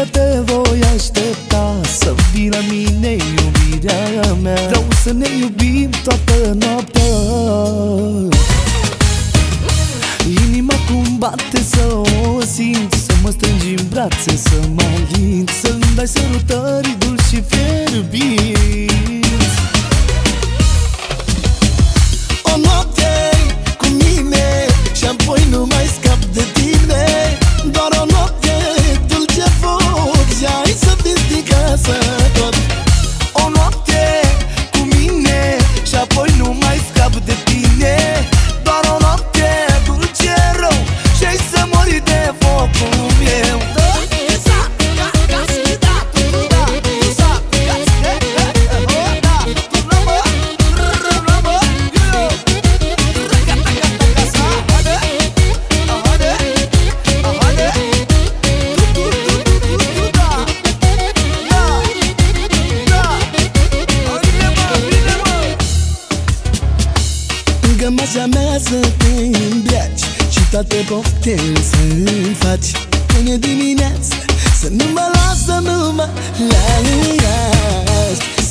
seară te voi aștepta Să vii la mine iubirea mea Vreau să ne iubim toată noaptea. Inima cum bate să o simt Să mă strângi în brațe, să mă alint Să-mi dai sărutări dulci și fierbinți O noapte cu mine Și apoi nu mai scap de tine Doar să te îmbraci Și toate poftele să-mi faci. Până dimineață Să nu mă las, să nu mă lași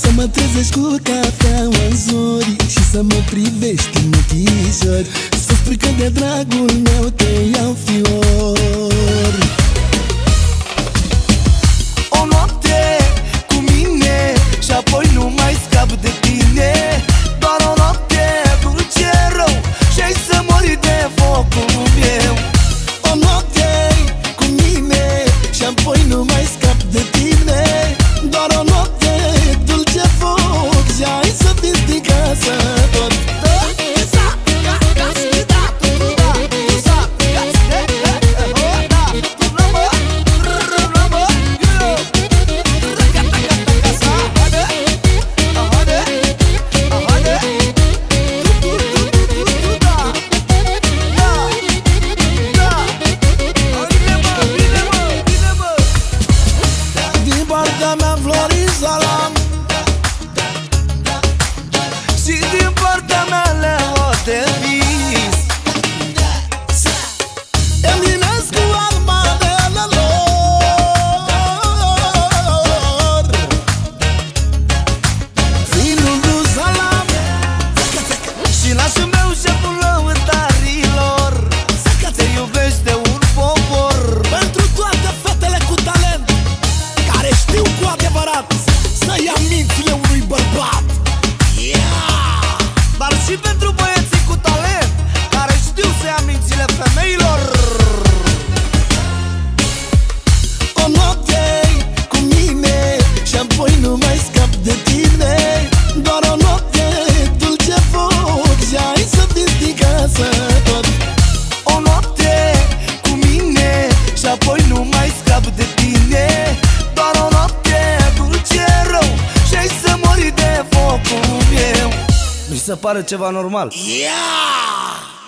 Să mă trezești cu cafeaua în zori Și să mă privești în ochișori. Să spui că de dragul meu te iau fior scap de tine. Doar o noapte dulce foc Și ai să fiți din casă se pare ceva normal Yeah!